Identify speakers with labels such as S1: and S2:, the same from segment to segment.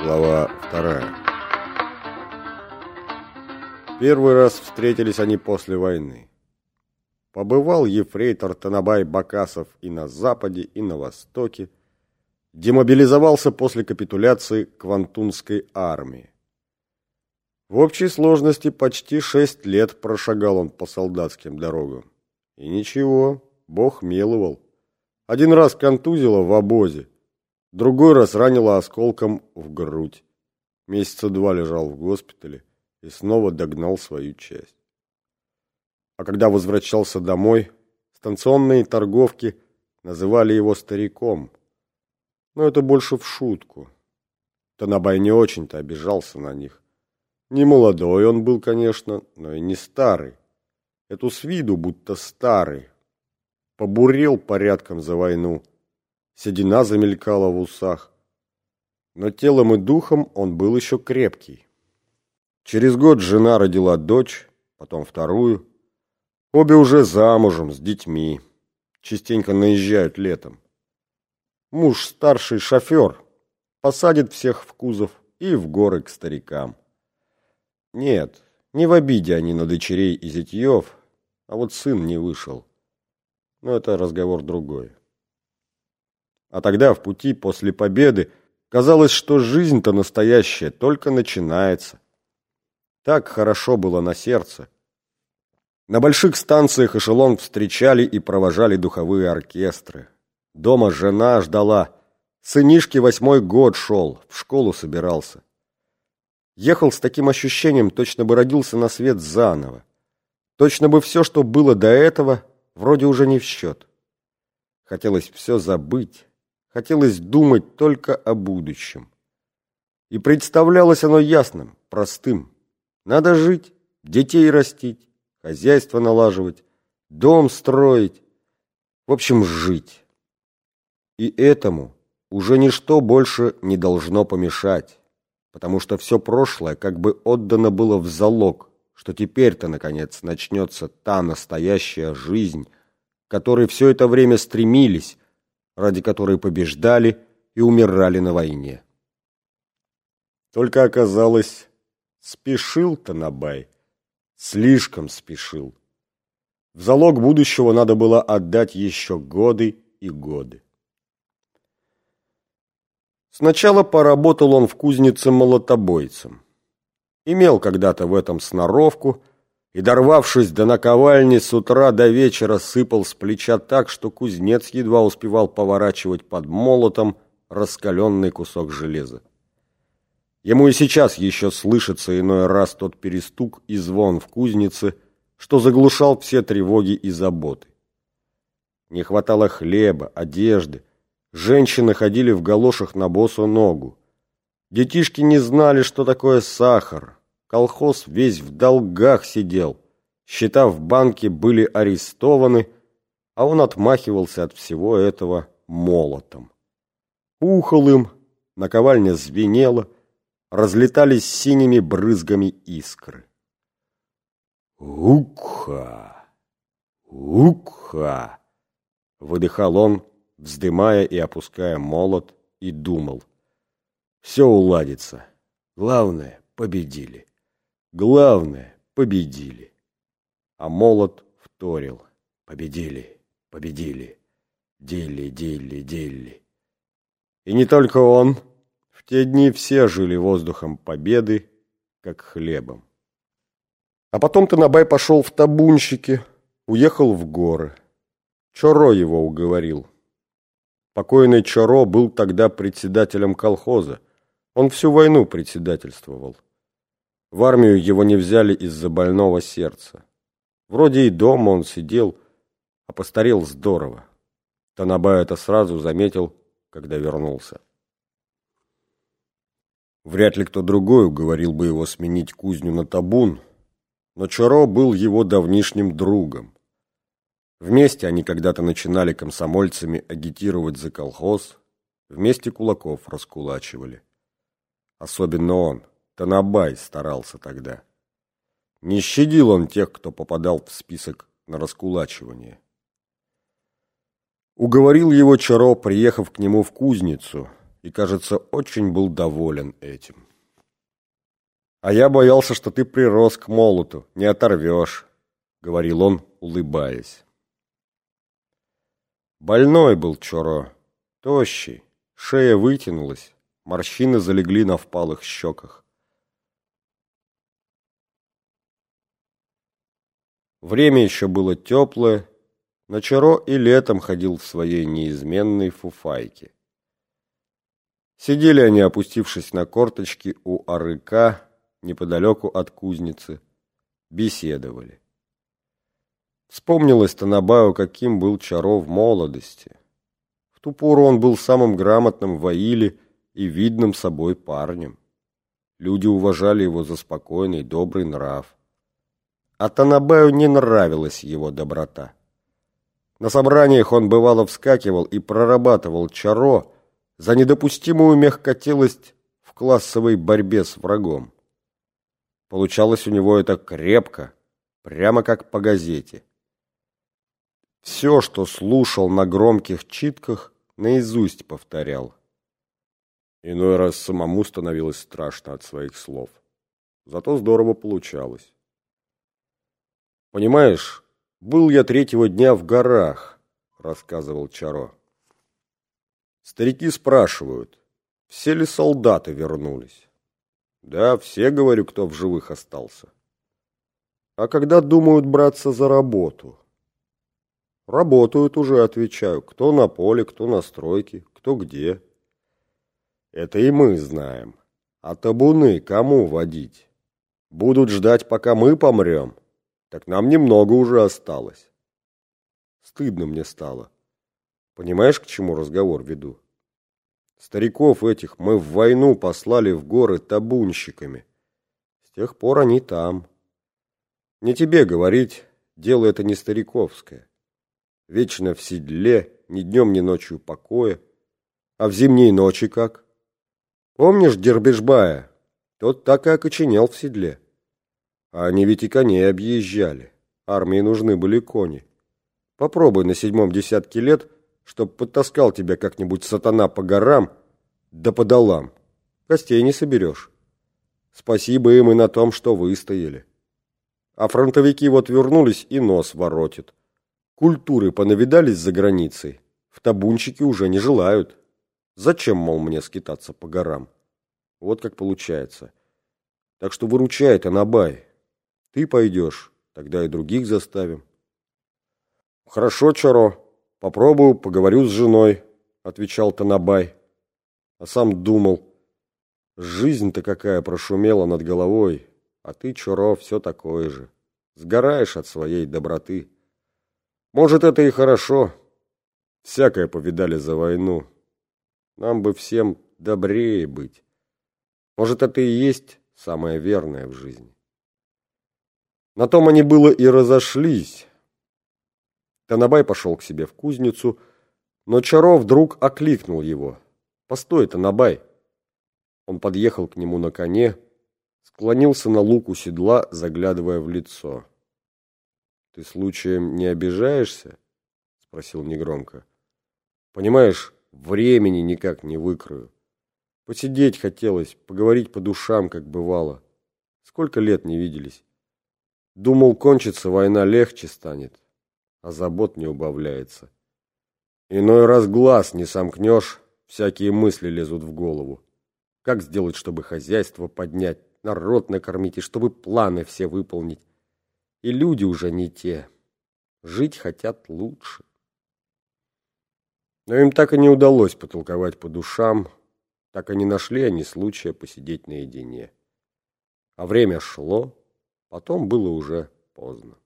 S1: Глава вторая. Первый раз встретились они после войны. Побывал ефрейтор Танабай Бакасов и на Западе, и на Востоке. Демобилизовался после капитуляции Квантунской армии. В общей сложности почти шесть лет прошагал он по солдатским дорогам. И ничего, Бог миловал. Один раз контузило в обозе, другой раз ранило осколком в грудь. Месяца два лежал в госпитале и снова догнал свою часть. А когда возвращался домой, станционные торговки называли его стариком. Но это больше в шутку. Танабай не очень-то обижался на них. Не молодой он был, конечно, но и не старый. Эту с виду будто старый, побурел порядком за войну. Седина замелькала в усах. Но телом и духом он был еще крепкий. Через год жена родила дочь, потом вторую. Обе уже замужем, с детьми. Частенько наезжают летом. Муж старший шофер, посадит всех в кузов и в горы к старикам. Нет, не в обиде они на дочерей и зятьев, а вот сын не вышел. Но это разговор другой. А тогда в пути после победы казалось, что жизнь-то настоящая только начинается. Так хорошо было на сердце. На больших станциях эшелон встречали и провожали духовые оркестры. Дома жена ждала. Сынишке восьмой год шел, в школу собирался. Ехал с таким ощущением, точно бы родился на свет заново. Точно бы все, что было до этого, вроде уже не в счет. Хотелось все забыть, хотелось думать только о будущем. И представлялось оно ясным, простым. Надо жить, детей растить, хозяйство налаживать, дом строить. В общем, жить. И этому уже ничто больше не должно помешать, потому что все прошлое как бы отдано было в залог, что теперь-то, наконец, начнется та настоящая жизнь, к которой все это время стремились, ради которой побеждали и умирали на войне. Только оказалось, спешил Танабай, слишком спешил. В залог будущего надо было отдать еще годы и годы. Сначала поработал он в кузнице молотобойцем имел когда-то в этом сноровку и, дорвавшись до наковальни, с утра до вечера сыпал с плеча так, что кузнец едва успевал поворачивать под молотом раскаленный кусок железа. Ему и сейчас еще слышится иной раз тот перестук и звон в кузнице, что заглушал все тревоги и заботы. Не хватало хлеба, одежды. Женщины ходили в галошах на босу ногу. Детишки не знали, что такое сахар, Колхоз весь в долгах сидел. Счета в банке были арестованы, а он отмахивался от всего этого молотом. Ухал им, наковальня звенела, разлетались синими брызгами искры. «Укха! Укха!» — выдыхал он, вздымая и опуская молот, и думал. «Все уладится. Главное, победили». Главное, победили. А молот вторил. Победили, победили. Дели, дели, дели. И не только он. В те дни все жили воздухом победы, как хлебом. А потом Танабай пошел в табунщики, уехал в горы. Чоро его уговорил. Покойный Чоро был тогда председателем колхоза. Он всю войну председательствовал. В армию его не взяли из-за больного сердца. Вроде и дома он сидел, а постарел здорово. Танабай это сразу заметил, когда вернулся. Вряд ли кто другой уговорил бы его сменить кузню на табун, но Чаро был его давнишним другом. Вместе они когда-то начинали комсомольцами агитировать за колхоз, вместе кулаков раскулачивали. Особенно он – Танабай старался тогда. Не щадил он тех, кто попадал в список на раскулачивание. Уговорил его Чаро, приехав к нему в кузницу, и, кажется, очень был доволен этим. «А я боялся, что ты прирос к молоту, не оторвешь», — говорил он, улыбаясь. Больной был Чоро, тощий, шея вытянулась, морщины залегли на впалых щеках. Время еще было теплое, но Чаро и летом ходил в своей неизменной фуфайке. Сидели они, опустившись на корточки у арыка, неподалеку от кузницы, беседовали. Вспомнилось Танабаю, каким был Чаро в молодости. В ту пору он был самым грамотным в Аиле и видным собой парнем. Люди уважали его за спокойный, добрый нрав. А Танабаю не нравилась его доброта. На собраниях он бывало вскакивал и прорабатывал Чаро за недопустимую мягкотелость в классовой борьбе с врагом. Получалось у него это крепко, прямо как по газете. Все, что слушал на громких читках, наизусть повторял. Иной раз самому становилось страшно от своих слов. Зато здорово получалось. «Понимаешь, был я третьего дня в горах», — рассказывал Чаро. Старики спрашивают, все ли солдаты вернулись. Да, все, говорю, кто в живых остался. А когда думают браться за работу? Работают уже, отвечаю, кто на поле, кто на стройке, кто где. Это и мы знаем. А табуны кому водить? Будут ждать, пока мы помрем? Так нам немного уже осталось. Стыдно мне стало. Понимаешь, к чему разговор веду? Стариков этих мы в войну послали в горы табунщиками. С тех пор они там. Не тебе говорить, дело это не стариковское. Вечно в седле, ни днем, ни ночью покоя. А в зимние ночи как? Помнишь Дербежбая? Тот так и окоченел в седле. А они ведь и коней объезжали. Армии нужны были кони. Попробуй на седьмом десятке лет, чтоб подтаскал тебя как-нибудь сатана по горам, да по долам. Костей не соберешь. Спасибо им и на том, что выстояли. А фронтовики вот вернулись и нос воротит. Культуры понавидались за границей. В табунчике уже не желают. Зачем, мол, мне скитаться по горам? Вот как получается. Так что выручай, Танабай. Ты пойдешь, тогда и других заставим. Хорошо, Чаро, попробую, поговорю с женой, отвечал Танабай. А сам думал, жизнь-то какая прошумела над головой, а ты, Чаро, все такое же. Сгораешь от своей доброты. Может, это и хорошо. Всякое повидали за войну. Нам бы всем добрее быть. Может, это и есть самое верное в жизни. На том они было и разошлись. Танабай пошел к себе в кузницу, но Чаров вдруг окликнул его. «Постой, Танабай!» Он подъехал к нему на коне, склонился на луку седла, заглядывая в лицо. «Ты случаем не обижаешься?» — спросил негромко. «Понимаешь, времени никак не выкрою. Посидеть хотелось, поговорить по душам, как бывало. Сколько лет не виделись. Думал, кончится война, легче станет, а забот не убавляется. Иной раз глаз не сомкнешь, всякие мысли лезут в голову. Как сделать, чтобы хозяйство поднять, народ накормить и чтобы планы все выполнить? И люди уже не те. Жить хотят лучше. Но им так и не удалось потолковать по душам, так и не нашли они случая посидеть наедине. А время шло, Потом было уже поздно.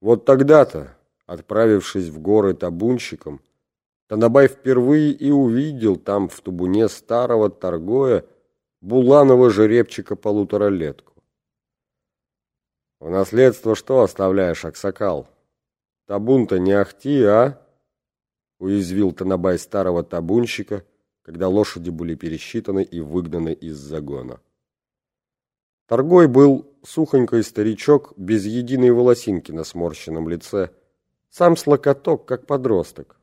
S1: Вот тогда-то, отправившись в горы табунщиком, Танабай впервые и увидел там в табуне старого торгоя буланого жеребчика-полуторалетку. «В наследство что оставляешь, Аксакал? Табун-то не ахти, а?» уязвил Танабай старого табунщика, когда лошади были пересчитаны и выгнаны из загона. Торгой был сухонький старичок без единой волосинки на сморщенном лице, сам слокоток, как подросток.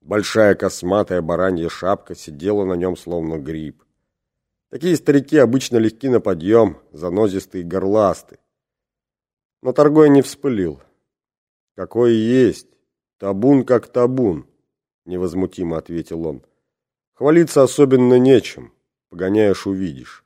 S1: Большая косматая баранья шапка сидела на нем словно гриб. Такие старики обычно легки на подъем, занозистые и горласты. Но торгой не вспылил. Какой есть, табун как табун, невозмутимо ответил он. Хвалиться особенно нечем, погоняешь увидишь.